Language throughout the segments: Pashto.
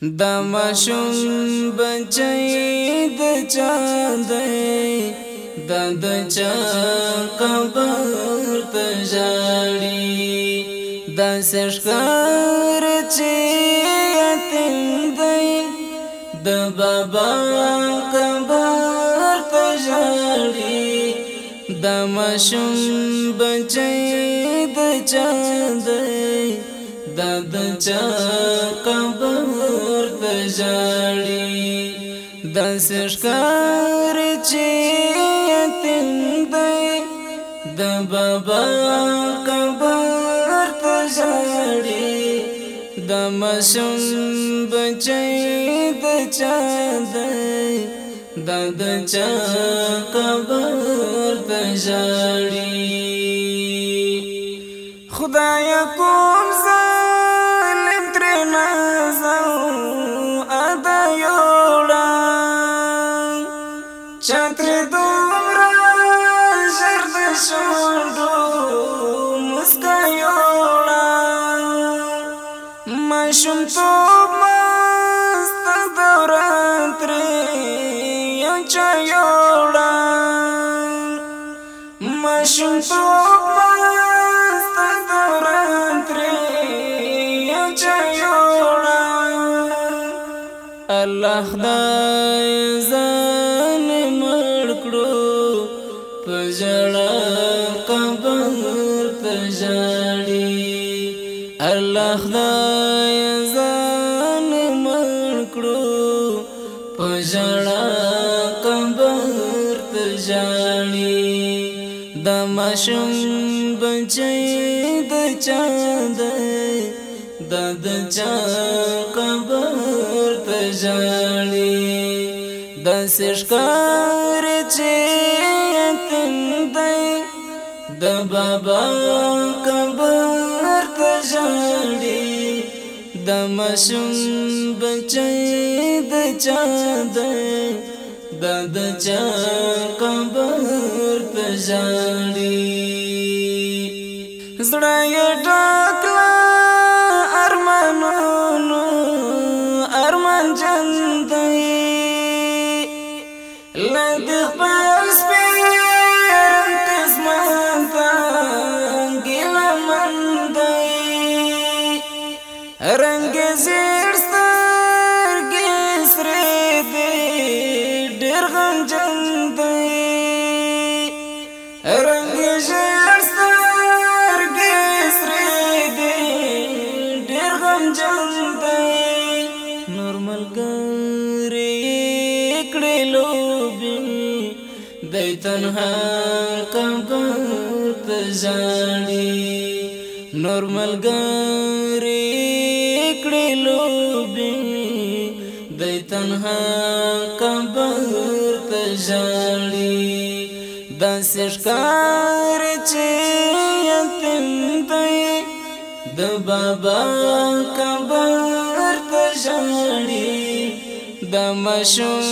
د ماشوم بچي د چا دی د د چا قبر ته ژړي د سشکار چې اتم دی د بابا قبر ته ژړي د ماشوم بچي د چا دی د د چا د سشکار چې تند د بابا قبر ته ځړي د مشم بچي د چا د د چا قبر ته ځړي خدای کوم ظالم ترنا ما شوم تو مست دوران تر یو چا یوړا ما شوم تو مست دوران تر یو چا یوړا الله خدای زان مړ کړو پجړا الله خدای ځان مړ کړو په ژړا قبر ته ځاړي د ماشوم بچي د چا دی د د چا قبر ته ځاړي د سشکار چې تم دی د بابا ژړي د مشم بچي د چا د د چا قبر ته ژړي زړه رنگ زیر سترګې سرې دې ډېر غنجن دی رنگ زیر سترګې سرې دې ډېر غنجن دی نور ملګری کړې لوبي دای تنها کم کم پځانی نور ملګری لوبي د تنها قبر ته ژړي د سشکار چې یتم دی د بابا قبر ته ژړي د مشوم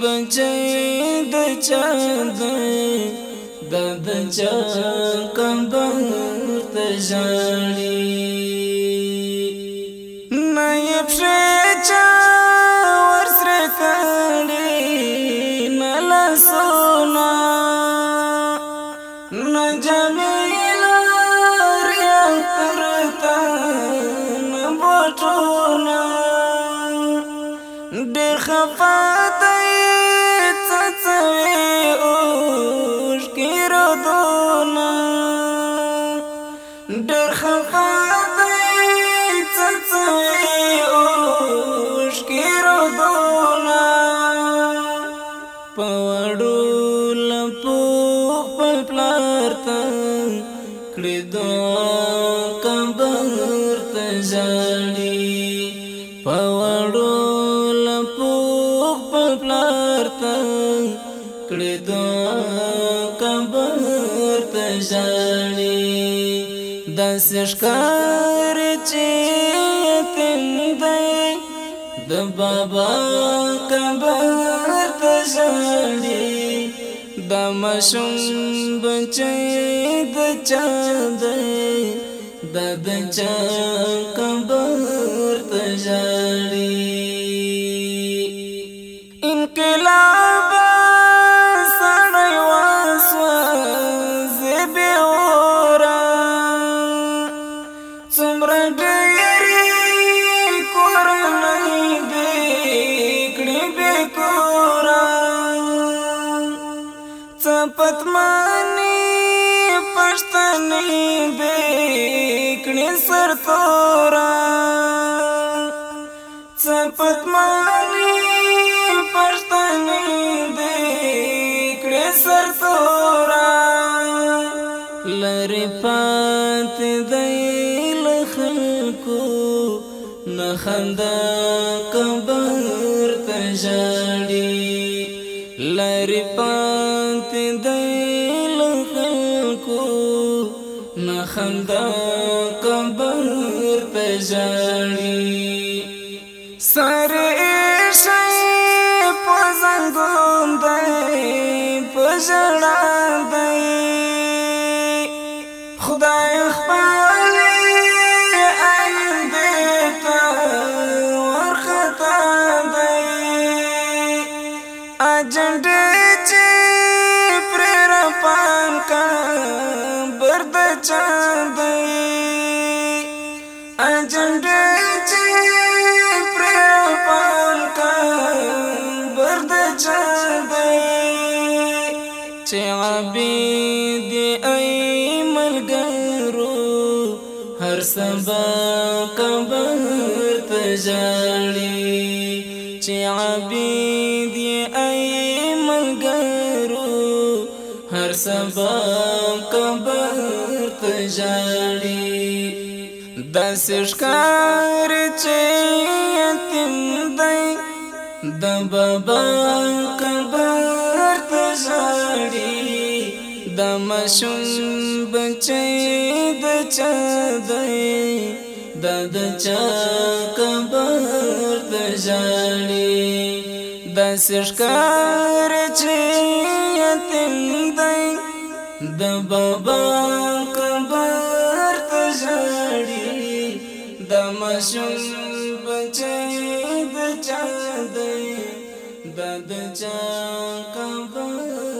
بچي د چاند د د چا قبر ته ژړي نجمیل ریان پرتن بوٹونا دیر خفا دی چچوی اوش کی ردونا دیر خفا خپل پلار ته کړې دعا قبر ته ځاړي په وړو لپو خپل پلار ته کړې دعا قبر ته ځاړي داس ښکار چې تندې د بابا قبر ته ځاړي बच ब پتمانی پښتنې بیکنې سر تورا پتمانی پښتنې بیکنې سر تورا لری پات دی لخلکو نخندان لری پات دی لخلکو نخندا قبر پجاړي سر شي پزنګون دی پجړا دی अज पालका वरद चांद अॼंड जी प्रेर पालका वरद هر दे मलग برت सब دی ای ملګرو هر سبا قبر تجاړي د سشکار چې یتیم دی د بابا قبر تجاړي د مشون بچي د چا دی د د چا قبر تجاړي داس ښکار چې یتل دی د بابا قبر ته ژړي د مشم بچي د چا دی د د چا قبر